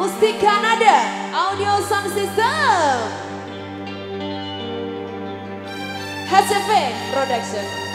Musik Kanada Audio Sound System. HCV Production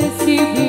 estabelecido.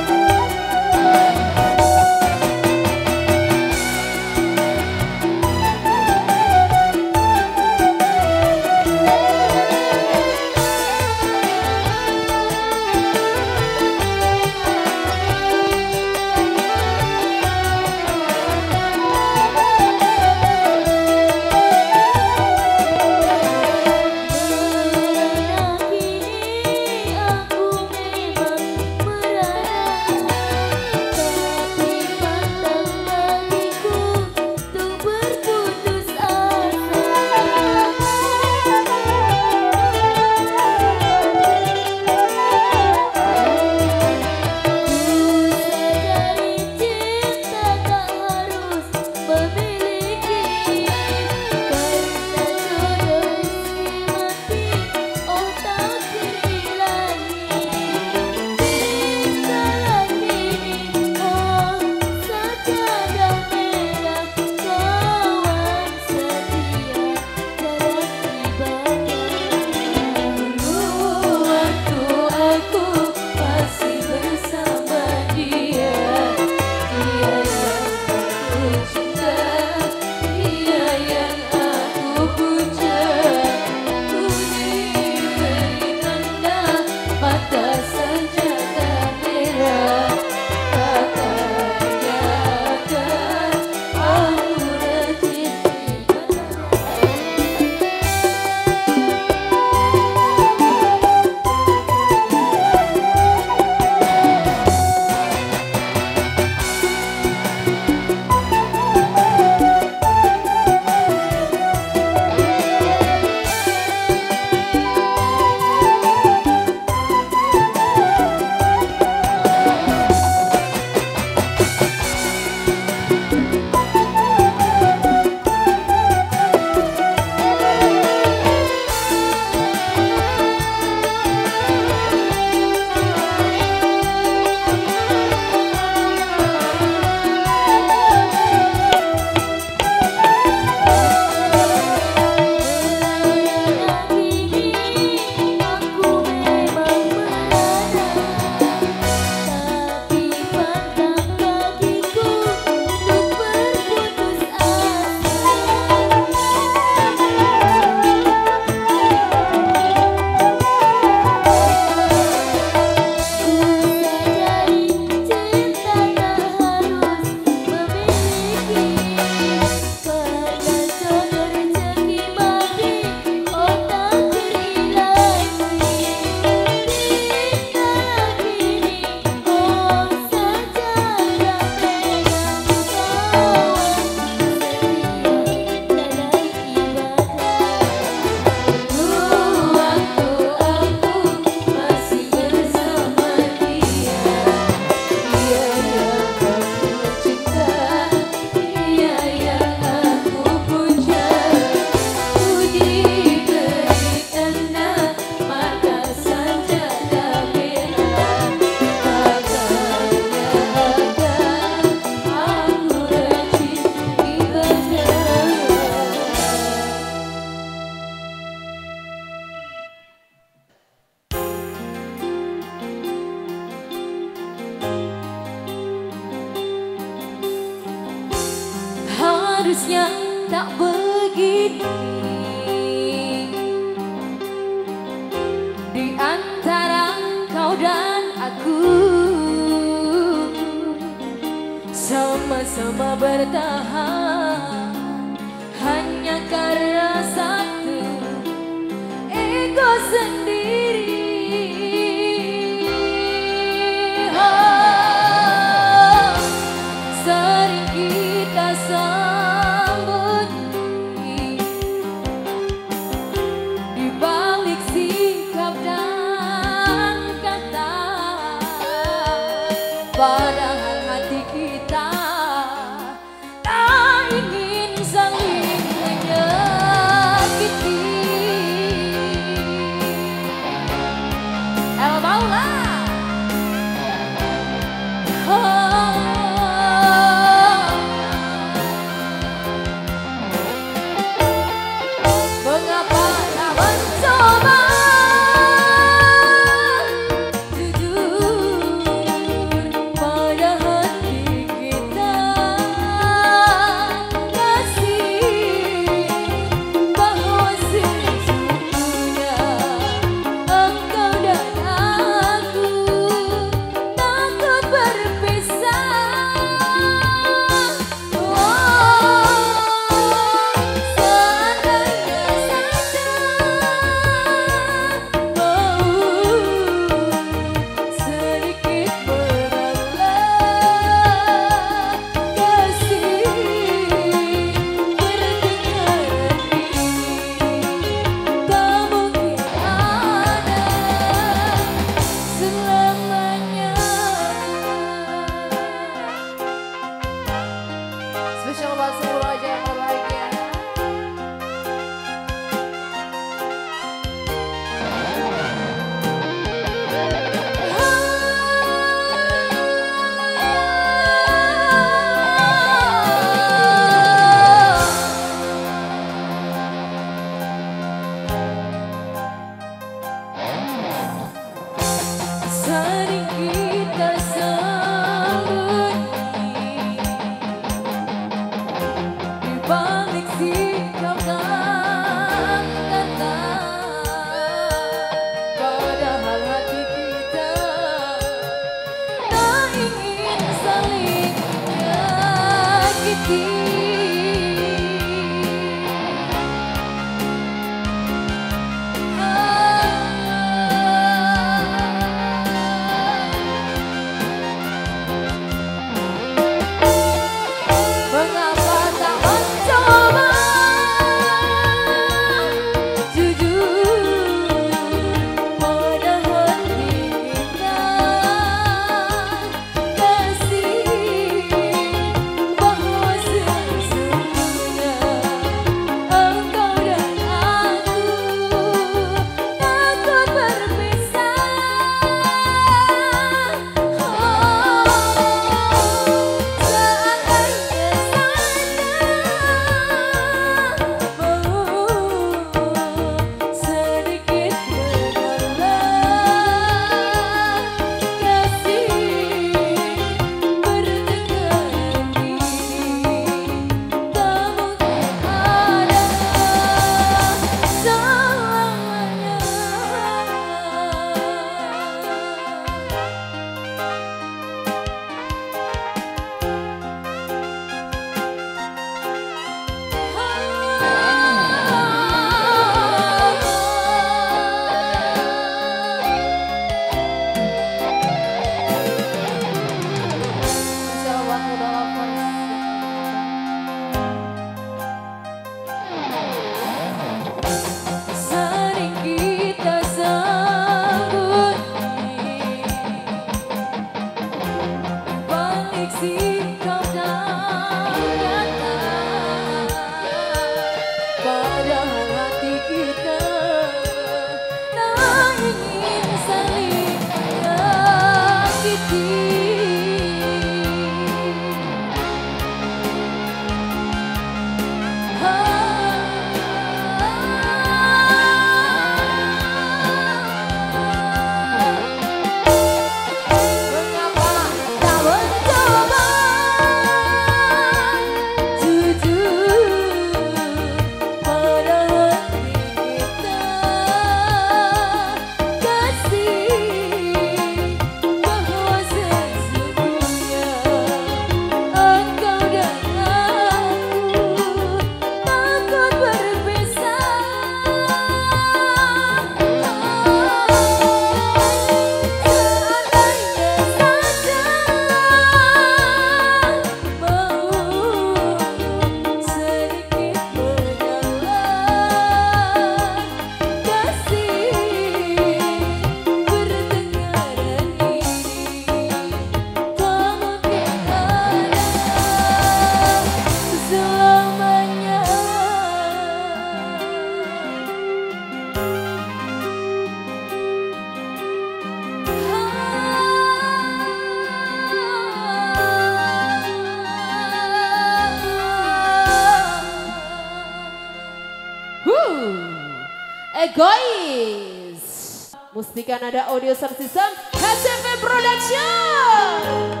Egois. Mustika Nada Audio Sound System HCV Production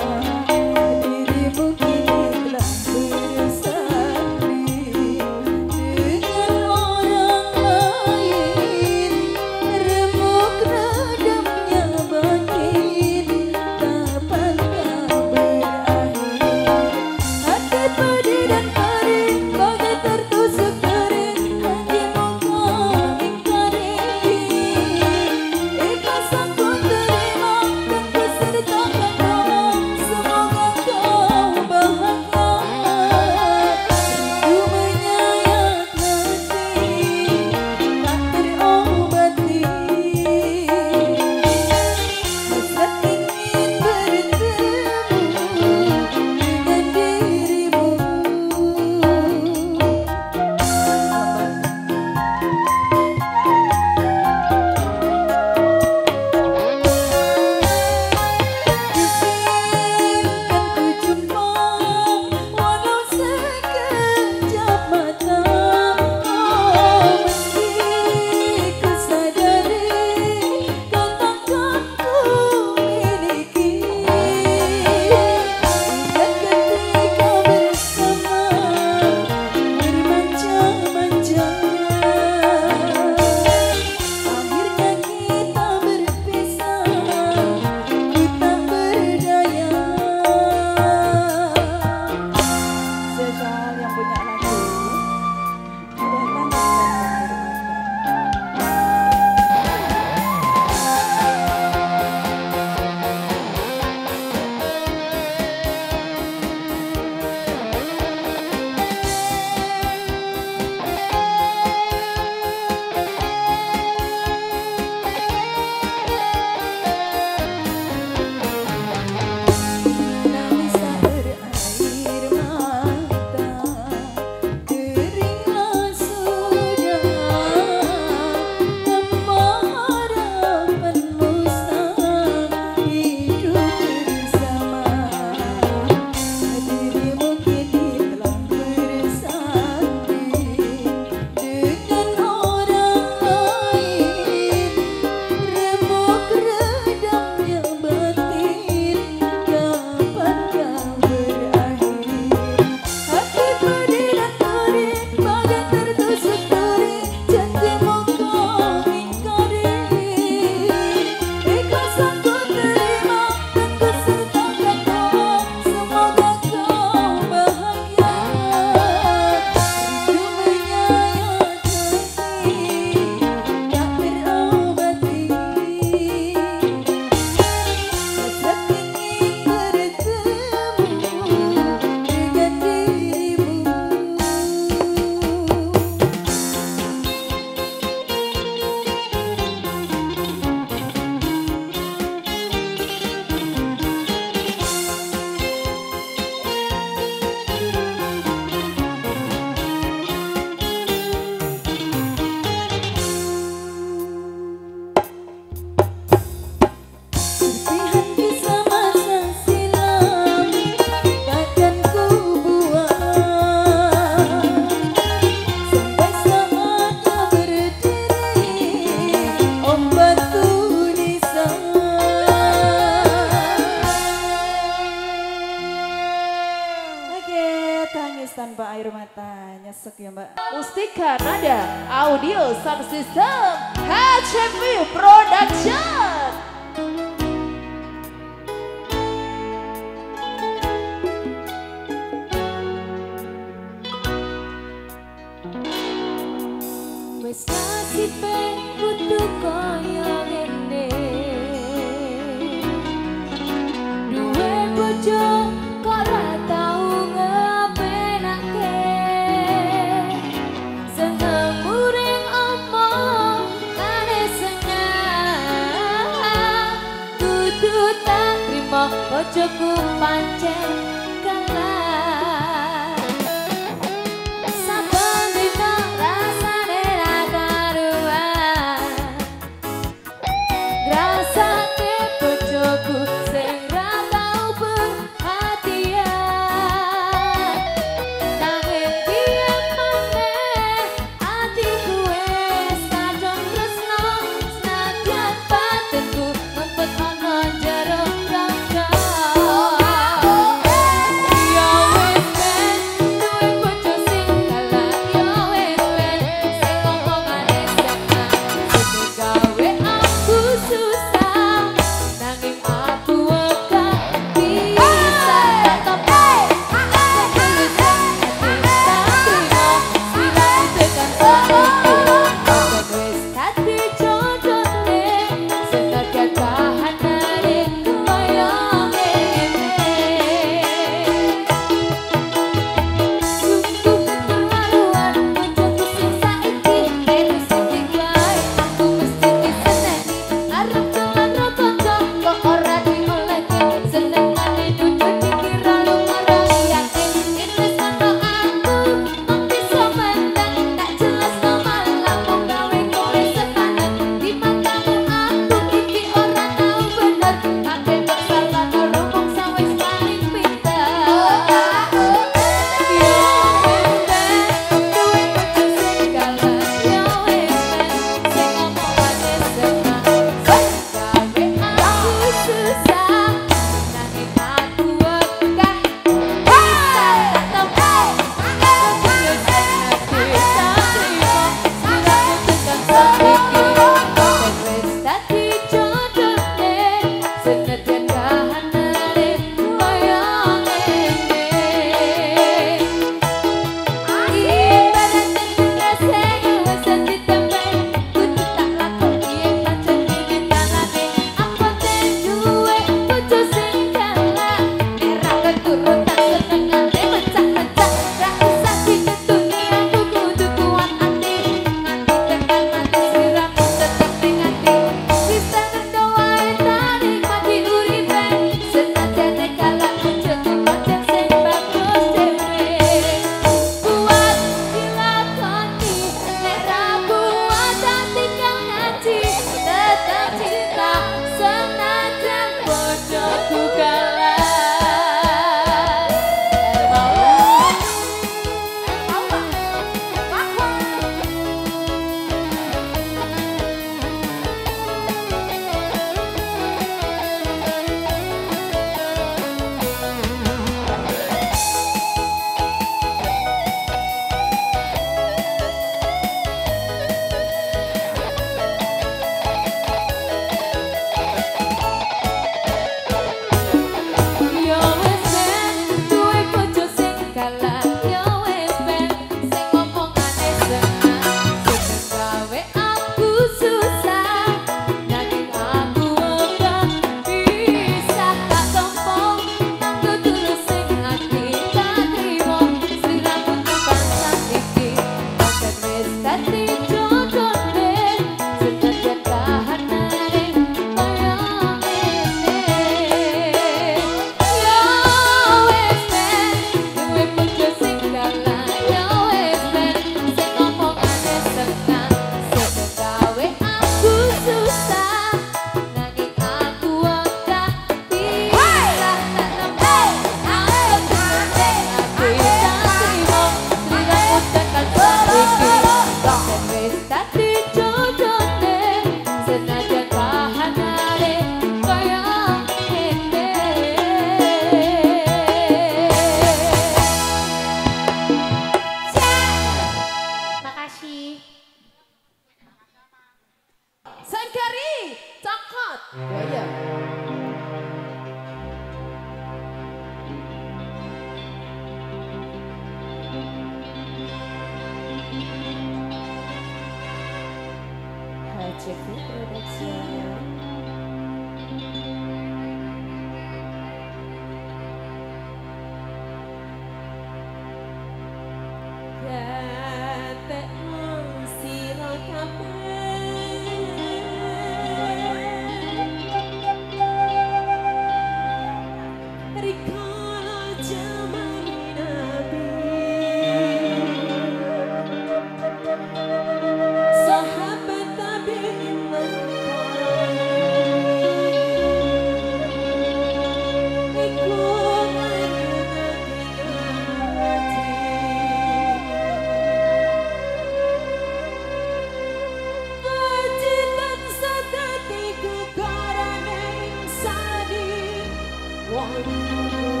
아!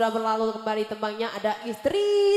Sudah berlalu kembali tembangnya ada istri